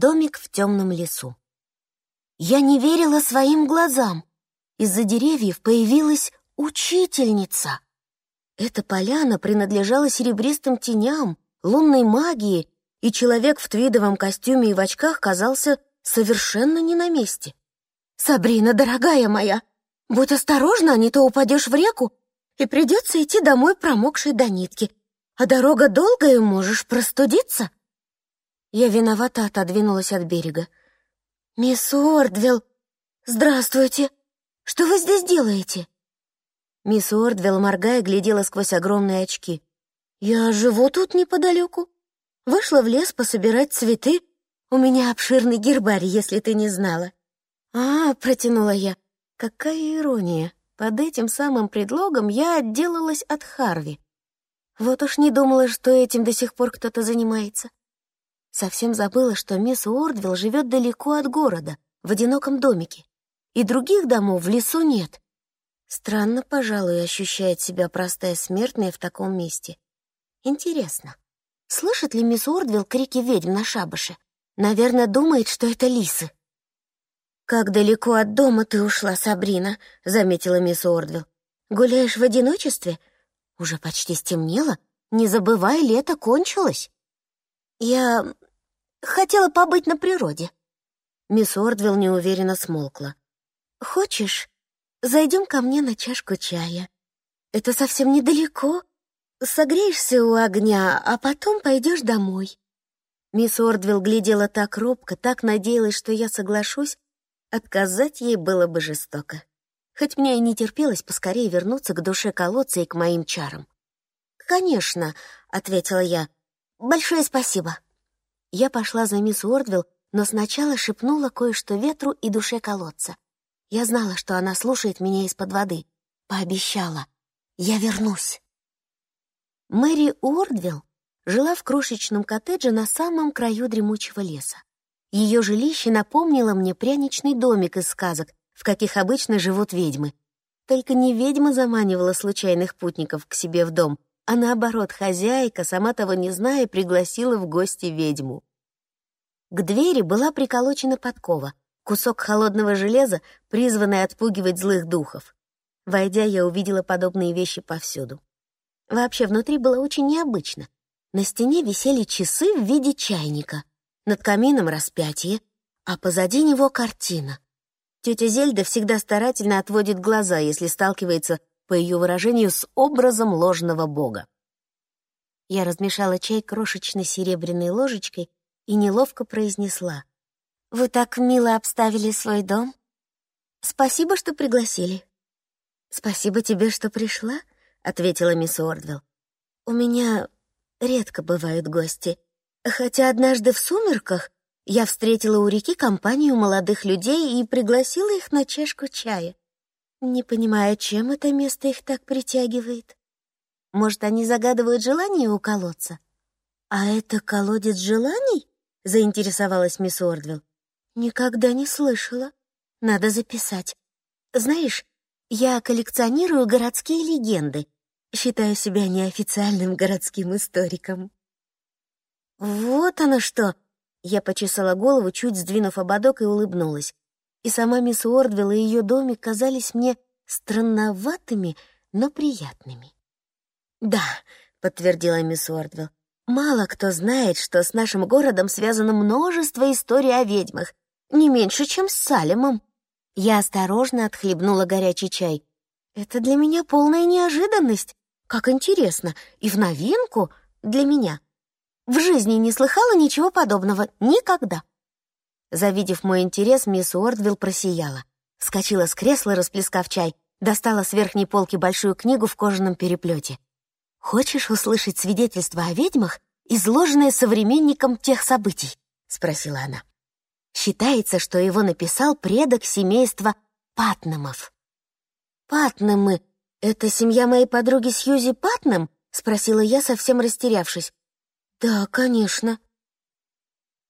Домик в темном лесу. Я не верила своим глазам. Из-за деревьев появилась учительница. Эта поляна принадлежала серебристым теням, лунной магии, и человек в твидовом костюме и в очках казался совершенно не на месте. «Сабрина, дорогая моя, будь осторожна, а не то упадешь в реку, и придется идти домой промокшей до нитки, а дорога долгая, можешь простудиться». Я виновато отодвинулась от берега. «Мисс Уордвилл, здравствуйте! Что вы здесь делаете?» Мисс Уордвилл, моргая, глядела сквозь огромные очки. «Я живу тут неподалеку. Вышла в лес пособирать цветы. У меня обширный гербарий, если ты не знала». «А, — протянула я, — какая ирония. Под этим самым предлогом я отделалась от Харви. Вот уж не думала, что этим до сих пор кто-то занимается. Совсем забыла, что мисс Уордвилл живет далеко от города, в одиноком домике, и других домов в лесу нет. Странно, пожалуй, ощущает себя простая смертная в таком месте. Интересно, слышит ли мисс Уордвилл крики ведьм на шабаше? Наверное, думает, что это лисы. «Как далеко от дома ты ушла, Сабрина», — заметила мисс Ордвилл. «Гуляешь в одиночестве? Уже почти стемнело. Не забывай, лето кончилось». «Я хотела побыть на природе». Мисс Ордвилл неуверенно смолкла. «Хочешь, зайдем ко мне на чашку чая? Это совсем недалеко. Согреешься у огня, а потом пойдешь домой». Мисс Ордвилл глядела так робко, так надеялась, что я соглашусь, Отказать ей было бы жестоко. Хоть мне и не терпелось поскорее вернуться к душе колодца и к моим чарам. «Конечно», — ответила я. «Большое спасибо». Я пошла за мисс Уордвилл, но сначала шепнула кое-что ветру и душе колодца. Я знала, что она слушает меня из-под воды. Пообещала. «Я вернусь». Мэри Уордвилл жила в крошечном коттедже на самом краю дремучего леса. Ее жилище напомнило мне пряничный домик из сказок, в каких обычно живут ведьмы. Только не ведьма заманивала случайных путников к себе в дом, а наоборот, хозяйка, сама того не зная, пригласила в гости ведьму. К двери была приколочена подкова, кусок холодного железа, призванный отпугивать злых духов. Войдя, я увидела подобные вещи повсюду. Вообще, внутри было очень необычно. На стене висели часы в виде чайника — над камином распятие, а позади него картина. Тетя Зельда всегда старательно отводит глаза, если сталкивается, по ее выражению, с образом ложного бога. Я размешала чай крошечной серебряной ложечкой и неловко произнесла. «Вы так мило обставили свой дом. Спасибо, что пригласили». «Спасибо тебе, что пришла», — ответила мисс Ордвелл. «У меня редко бывают гости, Хотя однажды в сумерках я встретила у реки компанию молодых людей и пригласила их на чашку чая, не понимая, чем это место их так притягивает. Может, они загадывают желание у колодца? «А это колодец желаний?» — заинтересовалась мисс Ордвилл. «Никогда не слышала. Надо записать. Знаешь, я коллекционирую городские легенды. Считаю себя неофициальным городским историком». «Вот оно что!» Я почесала голову, чуть сдвинув ободок, и улыбнулась. И сама мисс Уордвилл и ее домик казались мне странноватыми, но приятными. «Да», — подтвердила мисс Уордвилл, «мало кто знает, что с нашим городом связано множество историй о ведьмах, не меньше, чем с Салемом». Я осторожно отхлебнула горячий чай. «Это для меня полная неожиданность. Как интересно, и в новинку для меня». В жизни не слыхала ничего подобного. Никогда. Завидев мой интерес, мисс Уордвилл просияла. Вскочила с кресла, расплескав чай, достала с верхней полки большую книгу в кожаном переплете. «Хочешь услышать свидетельство о ведьмах, изложенное современником тех событий?» — спросила она. Считается, что его написал предок семейства Патнамов. «Патнамы — это семья моей подруги Сьюзи Патнам?» — спросила я, совсем растерявшись. «Да, конечно».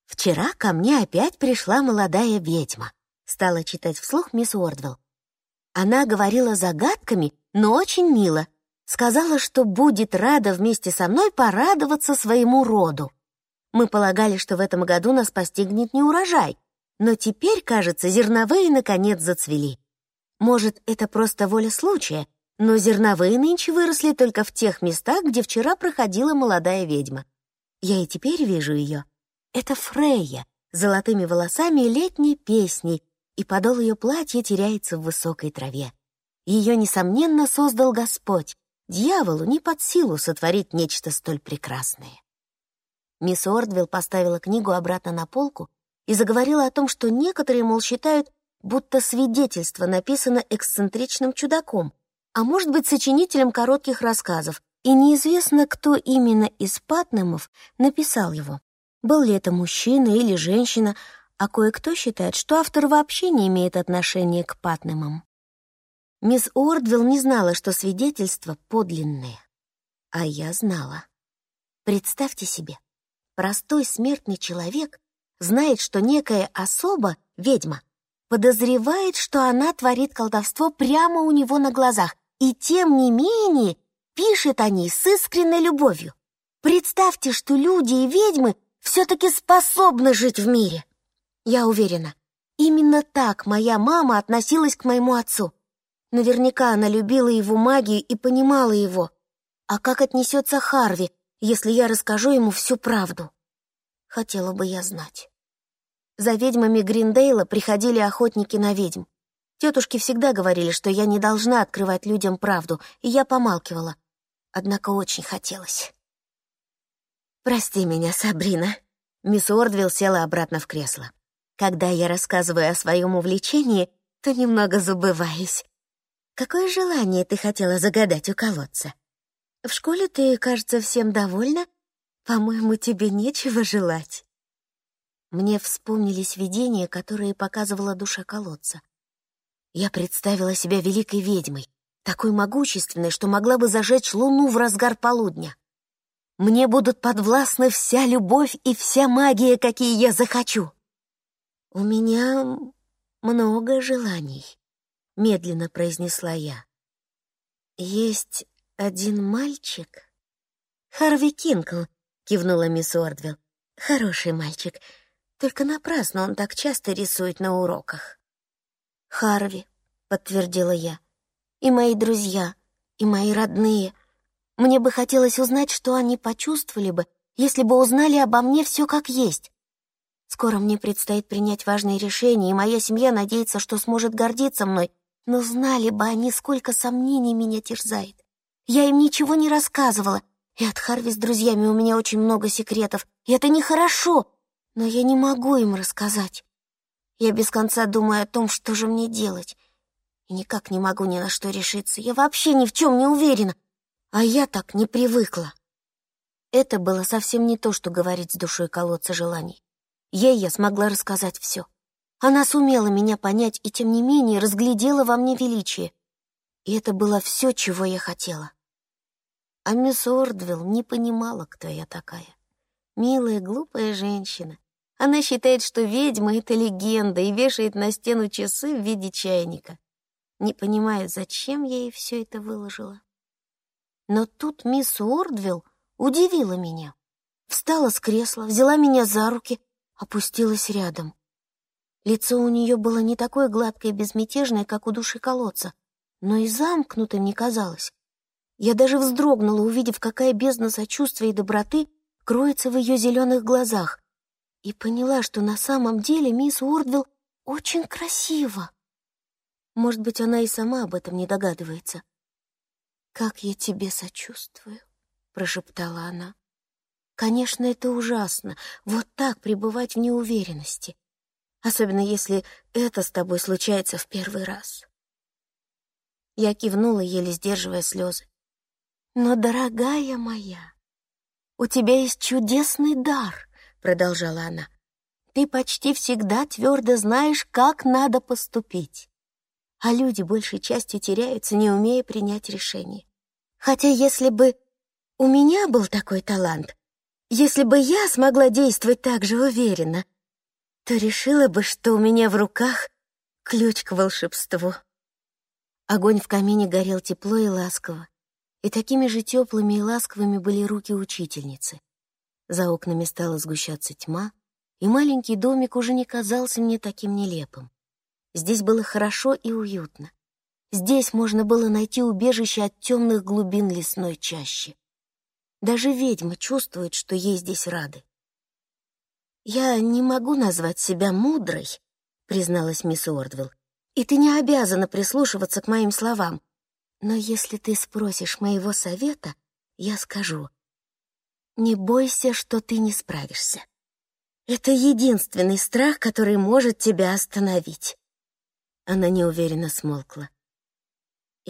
«Вчера ко мне опять пришла молодая ведьма», — стала читать вслух мисс Уордвелл. Она говорила загадками, но очень мило. Сказала, что будет рада вместе со мной порадоваться своему роду. Мы полагали, что в этом году нас постигнет неурожай, но теперь, кажется, зерновые наконец зацвели. Может, это просто воля случая, но зерновые нынче выросли только в тех местах, где вчера проходила молодая ведьма. Я и теперь вижу ее. Это Фрейя, с золотыми волосами и летней песней, и подол ее платья теряется в высокой траве. Ее, несомненно, создал Господь. Дьяволу не под силу сотворить нечто столь прекрасное. Мисс Ордвилл поставила книгу обратно на полку и заговорила о том, что некоторые, мол, считают, будто свидетельство написано эксцентричным чудаком, а может быть, сочинителем коротких рассказов, и неизвестно, кто именно из Патнемов написал его. Был ли это мужчина или женщина, а кое-кто считает, что автор вообще не имеет отношения к Патнемам. Мисс Уордвилл не знала, что свидетельства подлинные. А я знала. Представьте себе, простой смертный человек знает, что некая особа, ведьма, подозревает, что она творит колдовство прямо у него на глазах, и тем не менее пишет о ней с искренней любовью. Представьте, что люди и ведьмы все-таки способны жить в мире. Я уверена, именно так моя мама относилась к моему отцу. Наверняка она любила его магию и понимала его. А как отнесется Харви, если я расскажу ему всю правду? Хотела бы я знать. За ведьмами Гриндейла приходили охотники на ведьм. Тетушки всегда говорили, что я не должна открывать людям правду, и я помалкивала. Однако очень хотелось. «Прости меня, Сабрина». Мисс Ордвилл села обратно в кресло. «Когда я рассказываю о своем увлечении, то немного забываюсь. Какое желание ты хотела загадать у колодца? В школе ты, кажется, всем довольна. По-моему, тебе нечего желать». Мне вспомнились видения, которые показывала душа колодца. Я представила себя великой ведьмой, такой могущественной, что могла бы зажечь луну в разгар полудня. Мне будут подвластны вся любовь и вся магия, какие я захочу. У меня много желаний, медленно произнесла я. Есть один мальчик. Харви Кинкл, кивнула мисс Ордвилл. Хороший мальчик, только напрасно он так часто рисует на уроках. Харви, подтвердила я. И мои друзья, и мои родные. Мне бы хотелось узнать, что они почувствовали бы, если бы узнали обо мне все как есть. Скоро мне предстоит принять важные решения, и моя семья надеется, что сможет гордиться мной, но знали бы они, сколько сомнений меня терзает. Я им ничего не рассказывала, и от Харви с друзьями у меня очень много секретов, и это нехорошо, но я не могу им рассказать. Я без конца думаю о том, что же мне делать. И никак не могу ни на что решиться. Я вообще ни в чем не уверена. А я так не привыкла. Это было совсем не то, что говорить с душой колодца желаний. Ей я смогла рассказать все. Она сумела меня понять и, тем не менее, разглядела во мне величие. И это было все, чего я хотела. А мисс Ордвилл не понимала, кто я такая. Милая, глупая женщина, она считает, что ведьма — это легенда и вешает на стену часы в виде чайника. Не понимаю, зачем я ей все это выложила. Но тут мисс Уордвилл удивила меня. Встала с кресла, взяла меня за руки, опустилась рядом. Лицо у нее было не такое гладкое и безмятежное, как у души колодца, но и замкнутым не казалось. Я даже вздрогнула, увидев, какая бездна сочувствия и доброты кроется в ее зеленых глазах, и поняла, что на самом деле мисс Уордвилл очень красива. Может быть, она и сама об этом не догадывается. «Как я тебе сочувствую», — прошептала она. «Конечно, это ужасно, вот так пребывать в неуверенности, особенно если это с тобой случается в первый раз». Я кивнула, еле сдерживая слезы. «Но, дорогая моя, у тебя есть чудесный дар», — продолжала она. «Ты почти всегда твердо знаешь, как надо поступить. А люди большей частью теряются, не умея принять решение. Хотя если бы у меня был такой талант, если бы я смогла действовать так же уверенно, то решила бы, что у меня в руках ключ к волшебству». Огонь в камине горел тепло и ласково, и такими же теплыми и ласковыми были руки учительницы. За окнами стала сгущаться тьма, и маленький домик уже не казался мне таким нелепым. Здесь было хорошо и уютно. Здесь можно было найти убежище от темных глубин лесной чащи. Даже ведьма чувствует, что ей здесь рады. «Я не могу назвать себя мудрой», — призналась мисс Уордвилл, «и ты не обязана прислушиваться к моим словам. Но если ты спросишь моего совета, я скажу, не бойся, что ты не справишься. Это единственный страх, который может тебя остановить. Она неуверенно смолкла.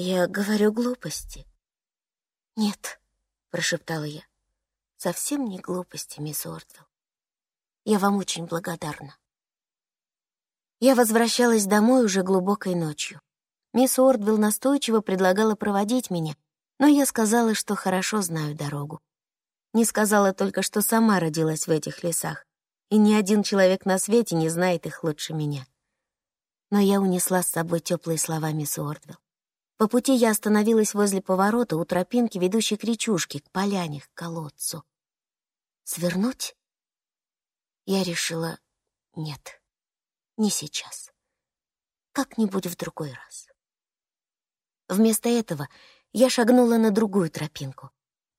Я говорю глупости. Нет, прошептала я. Совсем не глупости, мисс Ордвилл. Я вам очень благодарна. Я возвращалась домой уже глубокой ночью. Мисс Ордвилл настойчиво предлагала проводить меня, но я сказала, что хорошо знаю дорогу. Не сказала только, что сама родилась в этих лесах, и ни один человек на свете не знает их лучше меня. Но я унесла с собой теплые слова мисс Уордвилл. По пути я остановилась возле поворота у тропинки, ведущей к речушке, к поляне, к колодцу. Свернуть? Я решила, нет, не сейчас. Как-нибудь в другой раз. Вместо этого я шагнула на другую тропинку,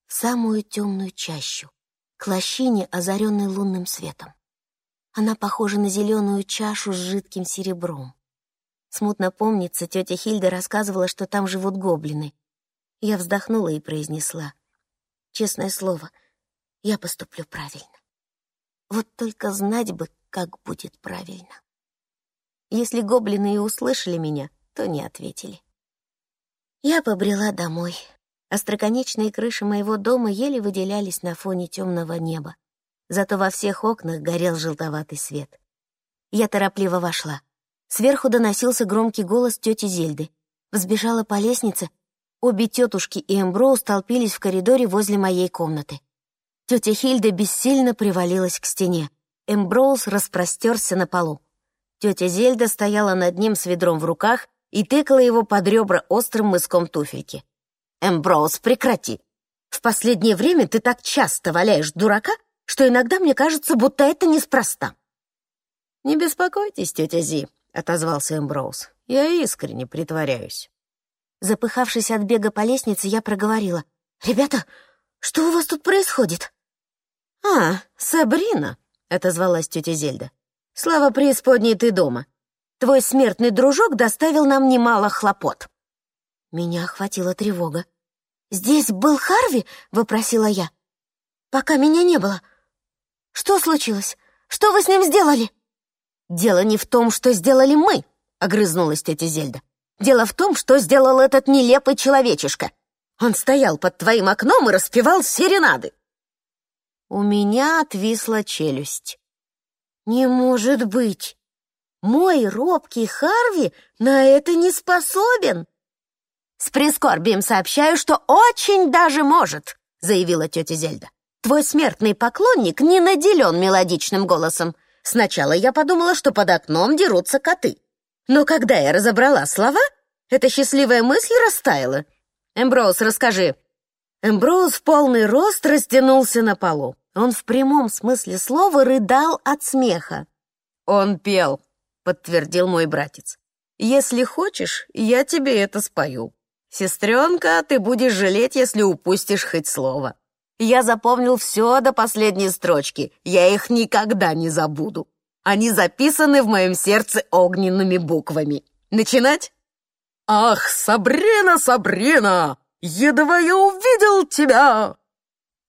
в самую темную чащу, к лощине, озаренной лунным светом. Она похожа на зеленую чашу с жидким серебром. Смутно помнится, тетя Хильда рассказывала, что там живут гоблины. Я вздохнула и произнесла. Честное слово, я поступлю правильно. Вот только знать бы, как будет правильно. Если гоблины и услышали меня, то не ответили. Я побрела домой. Остроконечные крыши моего дома еле выделялись на фоне темного неба. Зато во всех окнах горел желтоватый свет. Я торопливо вошла. Сверху доносился громкий голос тети Зельды. Взбежала по лестнице. Обе тетушки и Эмброу столпились в коридоре возле моей комнаты. Тетя Хильда бессильно привалилась к стене. Эмброуз распростерся на полу. Тетя Зельда стояла над ним с ведром в руках и тыкала его под ребра острым мыском туфельки. «Эмброуз, прекрати! В последнее время ты так часто валяешь дурака, что иногда мне кажется, будто это неспроста». «Не беспокойтесь, тетя Зи», — отозвался Эмброуз. «Я искренне притворяюсь». Запыхавшись от бега по лестнице, я проговорила. «Ребята, что у вас тут происходит?» «А, Сабрина», — отозвалась тетя Зельда. «Слава преисподней, ты дома. Твой смертный дружок доставил нам немало хлопот». Меня охватила тревога. «Здесь был Харви?» — вопросила я. «Пока меня не было. Что случилось? Что вы с ним сделали?» «Дело не в том, что сделали мы», — огрызнулась тетя Зельда. «Дело в том, что сделал этот нелепый человечишка. Он стоял под твоим окном и распевал серенады». У меня отвисла челюсть. «Не может быть! Мой робкий Харви на это не способен!» «С прискорбием сообщаю, что очень даже может», — заявила тетя Зельда. «Твой смертный поклонник не наделен мелодичным голосом. Сначала я подумала, что под окном дерутся коты. Но когда я разобрала слова, эта счастливая мысль растаяла. Эмброуз, расскажи». Эмброуз в полный рост растянулся на полу. Он в прямом смысле слова рыдал от смеха. «Он пел», — подтвердил мой братец. «Если хочешь, я тебе это спою. Сестренка, ты будешь жалеть, если упустишь хоть слово. Я запомнил все до последней строчки. Я их никогда не забуду. Они записаны в моем сердце огненными буквами. Начинать? «Ах, Сабрина, Сабрина! Едва я увидел тебя!»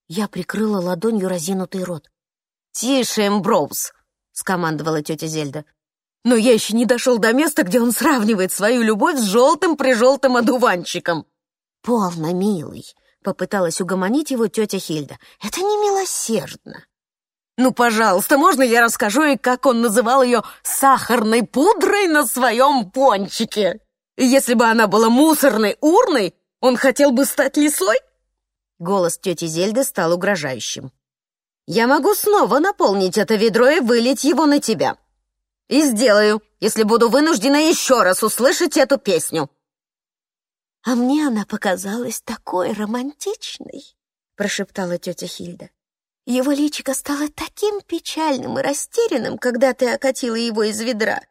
Я прикрыла ладонью разинутый рот. «Тише, Эмброуз!» — скомандовала тетя Зельда. «Но я еще не дошел до места, где он сравнивает свою любовь с желтым-прижелтым одуванчиком». «Полно, милый!» Попыталась угомонить его тетя Хильда. «Это не милосердно». «Ну, пожалуйста, можно я расскажу ей, как он называл ее сахарной пудрой на своем пончике? Если бы она была мусорной урной, он хотел бы стать лисой?» Голос тети Зельды стал угрожающим. «Я могу снова наполнить это ведро и вылить его на тебя. И сделаю, если буду вынуждена еще раз услышать эту песню. «А мне она показалась такой романтичной», — прошептала тетя Хильда. Его личико стало таким печальным и растерянным, когда ты окатила его из ведра.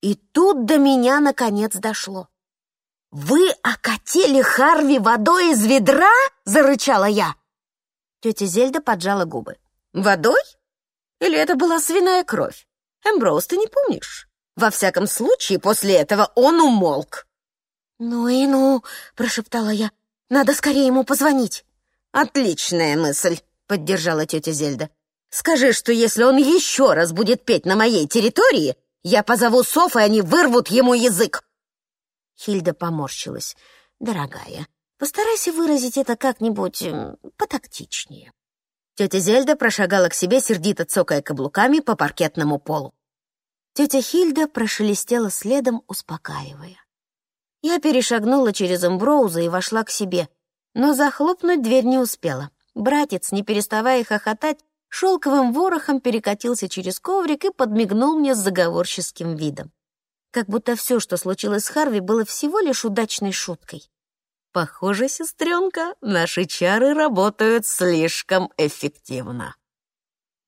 И тут до меня наконец дошло. «Вы окатили Харви водой из ведра?» — зарычала я. Тетя Зельда поджала губы. «Водой? Или это была свиная кровь? Эмброуз, ты не помнишь? Во всяком случае, после этого он умолк». «Ну и ну», — прошептала я, — «надо скорее ему позвонить». «Отличная мысль», — поддержала тетя Зельда. «Скажи, что если он еще раз будет петь на моей территории, я позову Соф, и они вырвут ему язык». Хильда поморщилась. «Дорогая, постарайся выразить это как-нибудь потактичнее». Тетя Зельда прошагала к себе, сердито цокая каблуками по паркетному полу. Тетя Хильда прошелестела следом, успокаивая. Я перешагнула через Эмброуза и вошла к себе, но захлопнуть дверь не успела. Братец, не переставая хохотать, шелковым ворохом перекатился через коврик и подмигнул мне с заговорческим видом как будто все, что случилось с Харви, было всего лишь удачной шуткой. «Похоже, сестренка, наши чары работают слишком эффективно».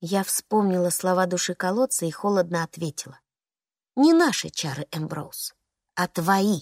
Я вспомнила слова души колодца и холодно ответила. «Не наши чары, Эмброуз, а твои».